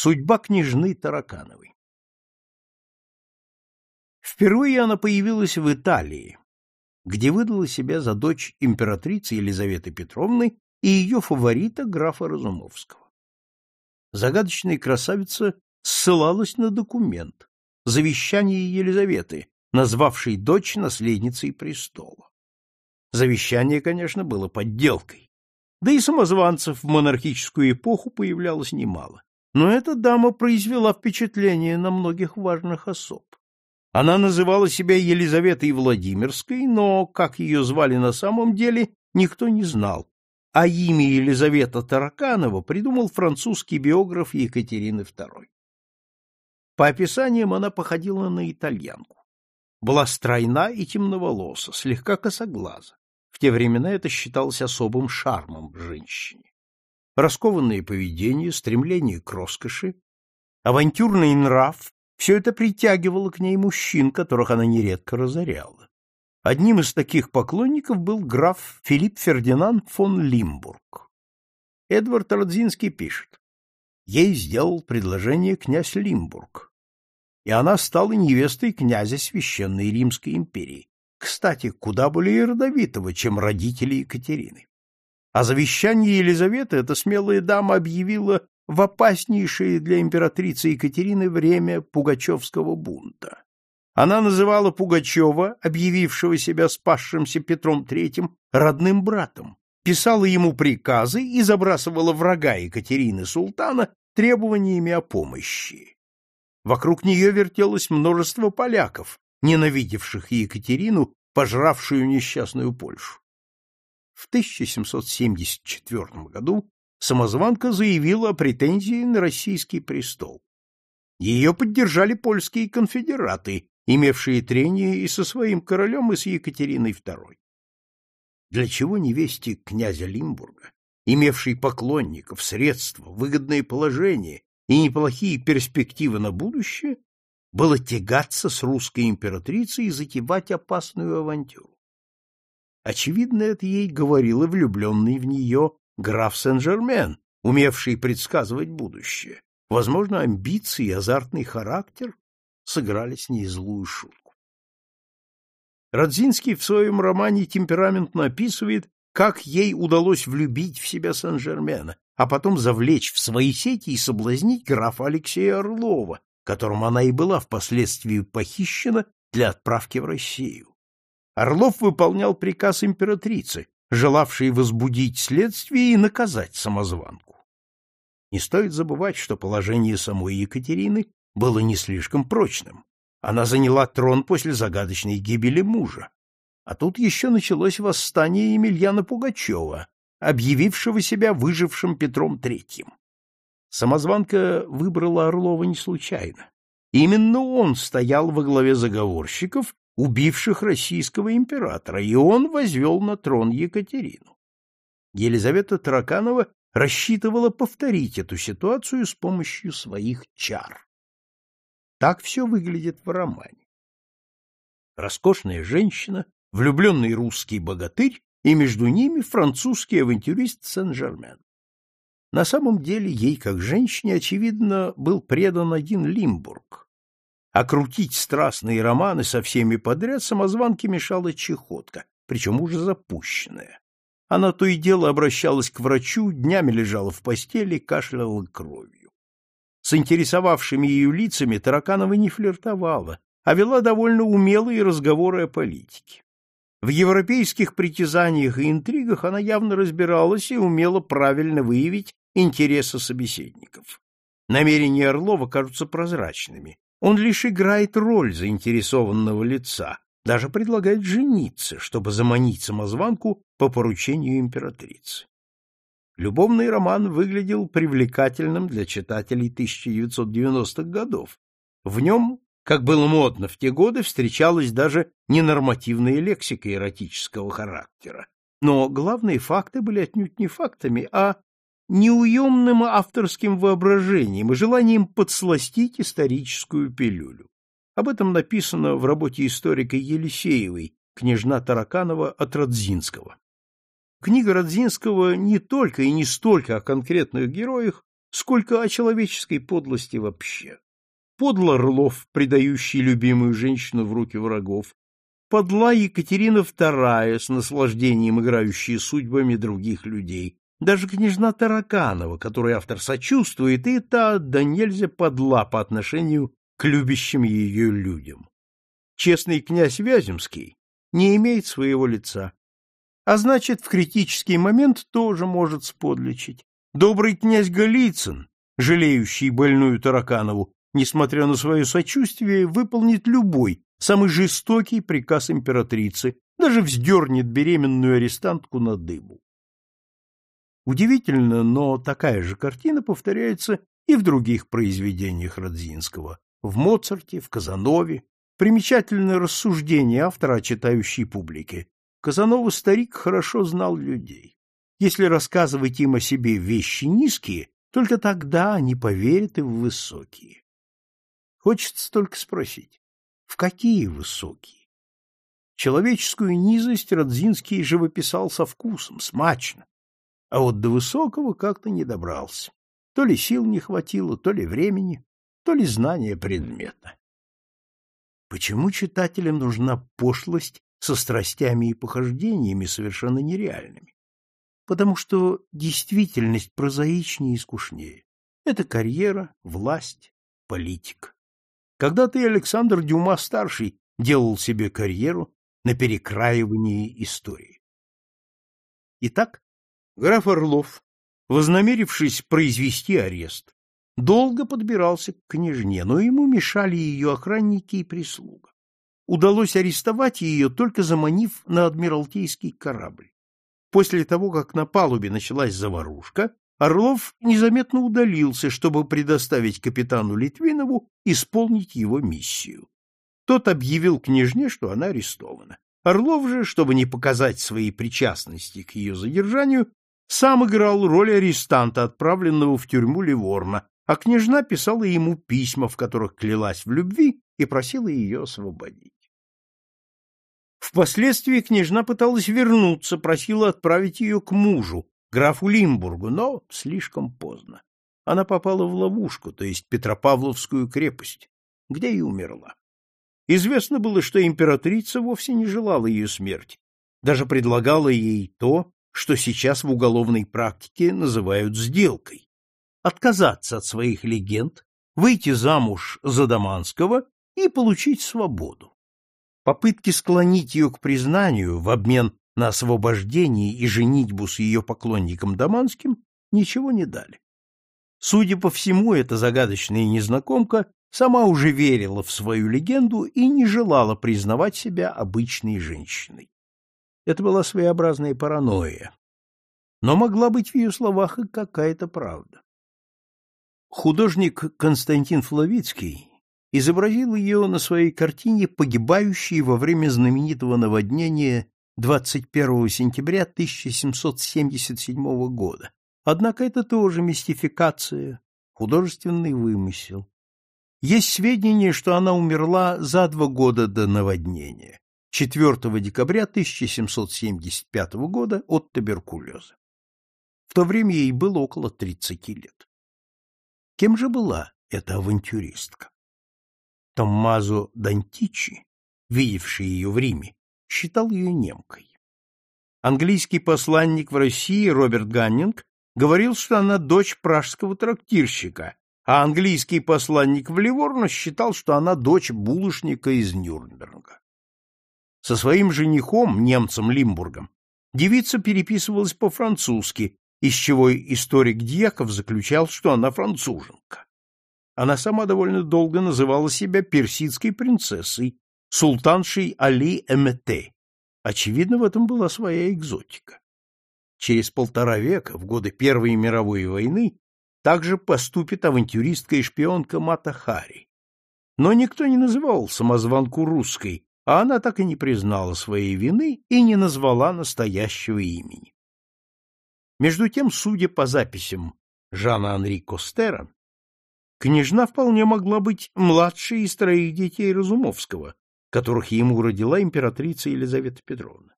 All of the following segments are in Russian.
Судьба княжны Таракановой. Впервые она появилась в Италии, где выдала себя за дочь императрицы Елизаветы Петровны и ее фаворита графа Разумовского. Загадочная красавица ссылалась на документ, завещание Елизаветы, назвавшей дочь наследницей престола. Завещание, конечно, было подделкой. Да и самозванцев в монархическую эпоху появлялось немало. Но эта дама произвела впечатление на многих важных особ. Она называла себя Елизаветой Владимирской, но, как ее звали на самом деле, никто не знал, а имя Елизавета Тараканова придумал французский биограф Екатерины II. По описаниям она походила на итальянку. Была стройна и темноволоса, слегка косоглаза. В те времена это считалось особым шармом женщине. Раскованное поведение, стремление к роскоши, авантюрный нрав все это притягивало к ней мужчин, которых она нередко разоряла. Одним из таких поклонников был граф Филипп Фердинанд фон Лимбург. Эдвард Родзинский пишет. Ей сделал предложение князь Лимбург, и она стала невестой князя Священной Римской империи, кстати, куда более родовитого, чем родители Екатерины. А завещание Елизаветы эта смелая дама объявила в опаснейшее для императрицы Екатерины время Пугачевского бунта. Она называла Пугачева, объявившего себя спасшимся Петром III, родным братом, писала ему приказы и забрасывала врага Екатерины Султана требованиями о помощи. Вокруг нее вертелось множество поляков, ненавидевших Екатерину, пожравшую несчастную Польшу. В 1774 году самозванка заявила о претензии на российский престол. Ее поддержали польские конфедераты, имевшие трение и со своим королем, и с Екатериной II. Для чего невесте князя Лимбурга, имевшей поклонников, средства, выгодное положение и неплохие перспективы на будущее, было тягаться с русской императрицей и затевать опасную авантюру? Очевидно, это ей говорил и влюбленный в нее граф Сен-Жермен, умевший предсказывать будущее. Возможно, амбиции и азартный характер сыграли с ней злую шутку. Радзинский в своем романе темпераментно описывает, как ей удалось влюбить в себя Сен-Жермена, а потом завлечь в свои сети и соблазнить графа Алексея Орлова, которым она и была впоследствии похищена для отправки в Россию. Орлов выполнял приказ императрицы, желавшей возбудить следствие и наказать самозванку. Не стоит забывать, что положение самой Екатерины было не слишком прочным. Она заняла трон после загадочной гибели мужа. А тут еще началось восстание Емельяна Пугачева, объявившего себя выжившим Петром Третьим. Самозванка выбрала Орлова не случайно. Именно он стоял во главе заговорщиков, убивших российского императора, и он возвел на трон Екатерину. Елизавета Тараканова рассчитывала повторить эту ситуацию с помощью своих чар. Так все выглядит в романе. Роскошная женщина, влюбленный русский богатырь и между ними французский авантюрист Сен-Жермен. На самом деле ей, как женщине, очевидно, был предан один Лимбург. А крутить страстные романы со всеми подряд самозванке мешала чехотка, причем уже запущенная. Она то и дело обращалась к врачу, днями лежала в постели, кашляла кровью. С интересовавшими ее лицами Тараканова не флиртовала, а вела довольно умелые разговоры о политике. В европейских притязаниях и интригах она явно разбиралась и умела правильно выявить интересы собеседников. Намерения Орлова кажутся прозрачными. Он лишь играет роль заинтересованного лица, даже предлагает жениться, чтобы заманить самозванку по поручению императрицы. Любовный роман выглядел привлекательным для читателей 1990-х годов. В нем, как было модно в те годы, встречалась даже ненормативная лексика эротического характера. Но главные факты были отнюдь не фактами, а неуемным авторским воображением и желанием подсластить историческую пилюлю. Об этом написано в работе историка Елисеевой «Княжна Тараканова» от Родзинского. Книга Родзинского не только и не столько о конкретных героях, сколько о человеческой подлости вообще. Подло Орлов, предающий любимую женщину в руки врагов, подла Екатерина II с наслаждением играющая судьбами других людей, даже княжна Тараканова, которой автор сочувствует, и та да нельзя подла по отношению к любящим ее людям. Честный князь Вяземский не имеет своего лица, а значит, в критический момент тоже может сподличить. Добрый князь Голицын, жалеющий больную Тараканову, несмотря на свое сочувствие, выполнит любой, самый жестокий приказ императрицы, даже вздернет беременную арестантку на дыбу. Удивительно, но такая же картина повторяется и в других произведениях Радзинского, в Моцарте, в Казанове. Примечательное рассуждение автора о читающей публике. Казанова старик хорошо знал людей. Если рассказывать им о себе вещи низкие, только тогда они поверят и в высокие. Хочется только спросить, в какие высокие? Человеческую низость Радзинский живописал со вкусом, смачно, а вот до высокого как-то не добрался. То ли сил не хватило, то ли времени, то ли знания предмета. Почему читателям нужна пошлость со страстями и похождениями совершенно нереальными? Потому что действительность прозаичнее и скучнее. Это карьера, власть, политика. Когда-то Александр Дюма-старший делал себе карьеру на перекраивании истории. Итак, Граф Орлов, вознамерившись произвести арест, долго подбирался к княжне, но ему мешали ее охранники и прислуга. Удалось арестовать ее, только заманив на адмиралтейский корабль. После того, как на палубе началась заварушка, Орлов незаметно удалился, чтобы предоставить капитану Литвинову исполнить его миссию. Тот объявил княжне, что она арестована. Орлов же, чтобы не показать своей причастности к ее задержанию, сам играл роль арестанта, отправленного в тюрьму Ливорна, а княжна писала ему письма, в которых клялась в любви и просила ее освободить. Впоследствии княжна пыталась вернуться, просила отправить ее к мужу, графу Лимбургу, но слишком поздно. Она попала в ловушку, то есть Петропавловскую крепость, где и умерла. Известно было, что императрица вовсе не желала ее смерти, даже предлагала ей то, что сейчас в уголовной практике называют сделкой. Отказаться от своих легенд, выйти замуж за Даманского и получить свободу. Попытки склонить ее к признанию в обмен на освобождение и женитьбу с ее поклонником Даманским ничего не дали. Судя по всему, эта загадочная незнакомка сама уже верила в свою легенду и не желала признавать себя обычной женщиной. Это была своеобразная паранойя. Но могла быть в ее словах и какая-то правда. Художник Константин Флавицкий изобразил ее на своей картине, погибающей во время знаменитого наводнения 21 сентября 1777 года. Однако это тоже мистификация, художественный вымысел. Есть сведения, что она умерла за два года до наводнения. 4 декабря 1775 года от туберкулеза. В то время ей было около 30 лет. Кем же была эта авантюристка? Томмазо Дантичи, видевший ее в Риме, считал ее немкой. Английский посланник в России Роберт Ганнинг говорил, что она дочь пражского трактирщика, а английский посланник в Ливорно считал, что она дочь булочника из Нюрнберга. Со своим женихом, немцем Лимбургом, девица переписывалась по-французски, из чего историк Дьяков заключал, что она француженка. Она сама довольно долго называла себя персидской принцессой, султаншей Али Эмете. Очевидно, в этом была своя экзотика. Через полтора века, в годы Первой мировой войны, также поступит авантюристка и шпионка Мата Хари. Но никто не называл самозванку русской, а она так и не признала своей вины и не назвала настоящего имени. Между тем, судя по записям Жана Анри Костера, княжна вполне могла быть младшей из троих детей Разумовского, которых ему родила императрица Елизавета Петровна.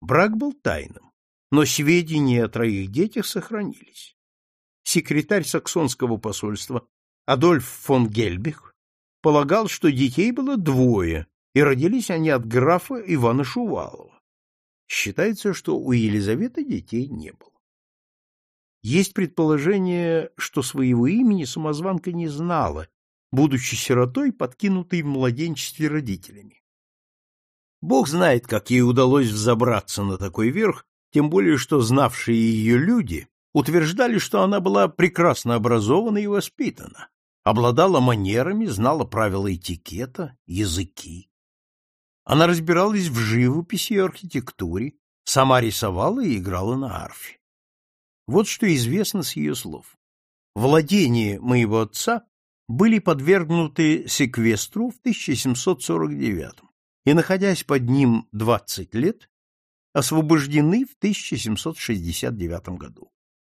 Брак был тайным, но сведения о троих детях сохранились. секретарь саксонского посольства Адольф фон Гельбих полагал, что детей было двое, и родились они от графа Ивана Шувалова. Считается, что у Елизаветы детей не было. Есть предположение, что своего имени самозванка не знала, будучи сиротой, подкинутой в младенчестве родителями. Бог знает, как ей удалось взобраться на такой верх, тем более что знавшие ее люди утверждали, что она была прекрасно образована и воспитана, обладала манерами, знала правила этикета, языки. Она разбиралась в живописи и архитектуре, сама рисовала и играла на арфе. Вот что известно с ее слов. Владения моего отца были подвергнуты секвестру в 1749 и, находясь под ним 20 лет, освобождены в 1769 году.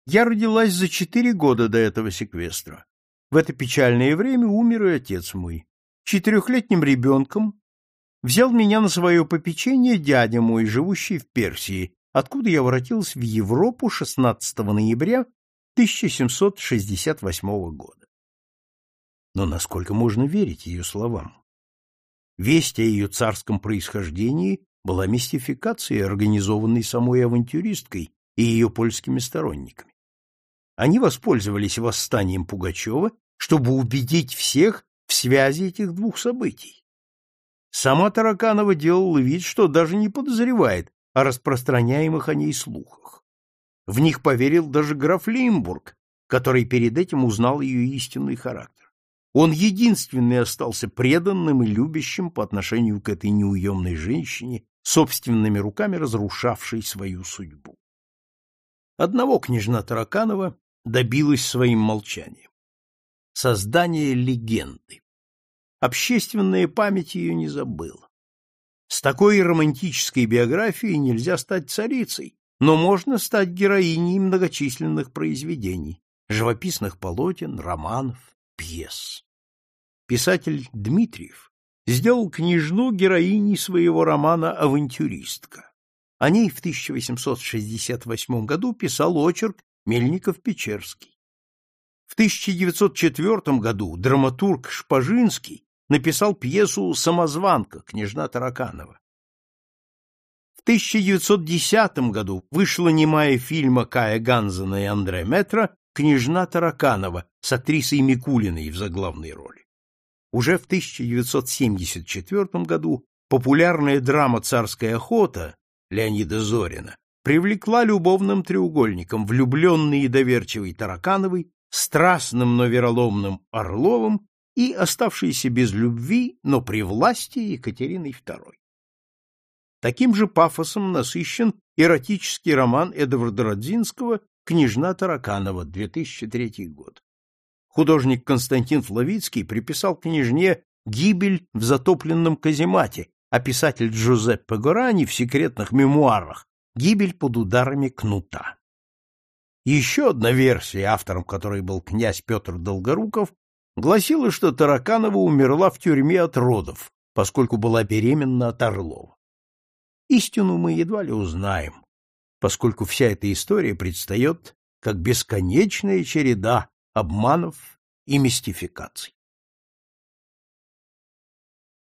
Я родилась за четыре года до этого секвестра. В это печальное время умер и отец мой. Четырехлетним ребенком взял меня на свое попечение дядя мой, живущий в Персии, откуда я воротился в Европу 16 ноября 1768 года. Но насколько можно верить ее словам? Весть о ее царском происхождении была мистификацией, организованной самой авантюристкой и ее польскими сторонниками. Они воспользовались восстанием Пугачева, чтобы убедить всех в связи этих двух событий. Сама Тараканова делала вид, что даже не подозревает о распространяемых о ней слухах. В них поверил даже граф Лимбург, который перед этим узнал ее истинный характер. Он единственный остался преданным и любящим по отношению к этой неуемной женщине, собственными руками разрушавшей свою судьбу. Одного княжна Тараканова добилась своим молчанием. Создание легенды. Общественная память ее не забыла. С такой романтической биографией нельзя стать царицей, но можно стать героиней многочисленных произведений, живописных полотен, романов, пьес. Писатель Дмитриев сделал княжну героиней своего романа «Авантюристка». О ней в 1868 году писал очерк Мельников-Печерский. В 1904 году драматург Шпажинский написал пьесу «Самозванка» княжна Тараканова. В 1910 году вышла немая фильма Кая Ганзена и Андре Метра «Княжна Тараканова» с актрисой Микулиной в заглавной роли. Уже в 1974 году популярная драма «Царская охота» Леонида Зорина привлекла любовным треугольником влюбленный и доверчивый Таракановой, страстным, но вероломным Орловым и оставшийся без любви, но при власти Екатериной II. Таким же пафосом насыщен эротический роман Эдварда Родзинского «Княжна Тараканова», 2003 год. Художник Константин Флавицкий приписал княжне гибель в затопленном каземате, а писатель Джузеппе Горани в секретных мемуарах гибель под ударами кнута. Еще одна версия, автором которой был князь Петр Долгоруков, гласила, что Тараканова умерла в тюрьме от родов, поскольку была беременна от Орлова. Истину мы едва ли узнаем, поскольку вся эта история предстает как бесконечная череда обманов и мистификаций.